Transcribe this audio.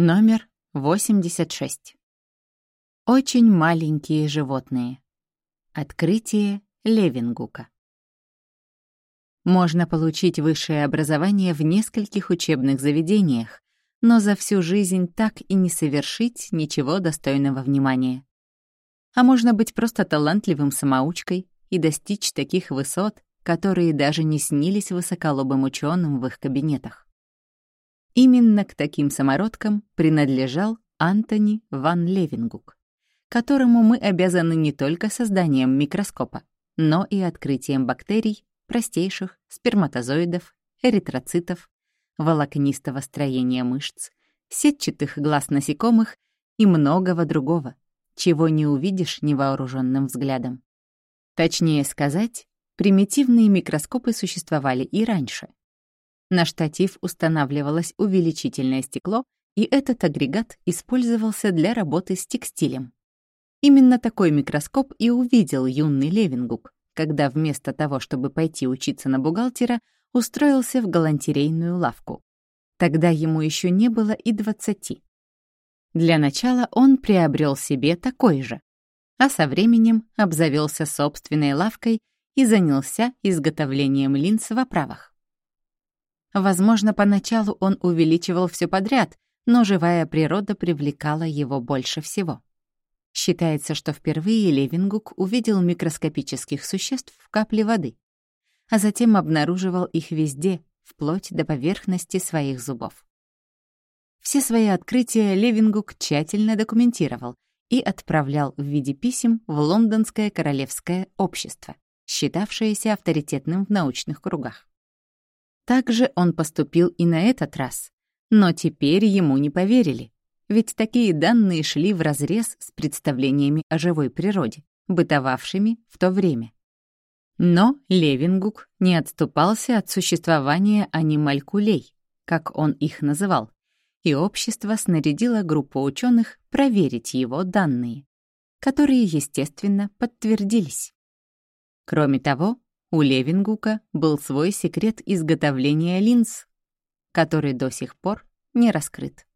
Номер 86. Очень маленькие животные. Открытие Левингука. Можно получить высшее образование в нескольких учебных заведениях, но за всю жизнь так и не совершить ничего достойного внимания. А можно быть просто талантливым самоучкой и достичь таких высот, которые даже не снились высоколобым ученым в их кабинетах. Именно к таким самородкам принадлежал Антони ван Левингук, которому мы обязаны не только созданием микроскопа, но и открытием бактерий, простейших сперматозоидов, эритроцитов, волокнистого строения мышц, сетчатых глаз насекомых и многого другого, чего не увидишь невооруженным взглядом. Точнее сказать, примитивные микроскопы существовали и раньше, на штатив устанавливалось увеличительное стекло, и этот агрегат использовался для работы с текстилем. Именно такой микроскоп и увидел юный Левингук, когда вместо того, чтобы пойти учиться на бухгалтера, устроился в галантерейную лавку. Тогда ему еще не было и двадцати. Для начала он приобрел себе такой же, а со временем обзавелся собственной лавкой и занялся изготовлением линз в оправах. Возможно, поначалу он увеличивал все подряд, но живая природа привлекала его больше всего. Считается, что впервые Левингук увидел микроскопических существ в капле воды, а затем обнаруживал их везде, вплоть до поверхности своих зубов. Все свои открытия Левингук тщательно документировал и отправлял в виде писем в Лондонское королевское общество, считавшееся авторитетным в научных кругах. Так же он поступил и на этот раз. Но теперь ему не поверили, ведь такие данные шли вразрез с представлениями о живой природе, бытовавшими в то время. Но Левингук не отступался от существования анималькулей, как он их называл, и общество снарядило группу ученых проверить его данные, которые, естественно, подтвердились. Кроме того, у Левингука был свой секрет изготовления линз, который до сих пор не раскрыт.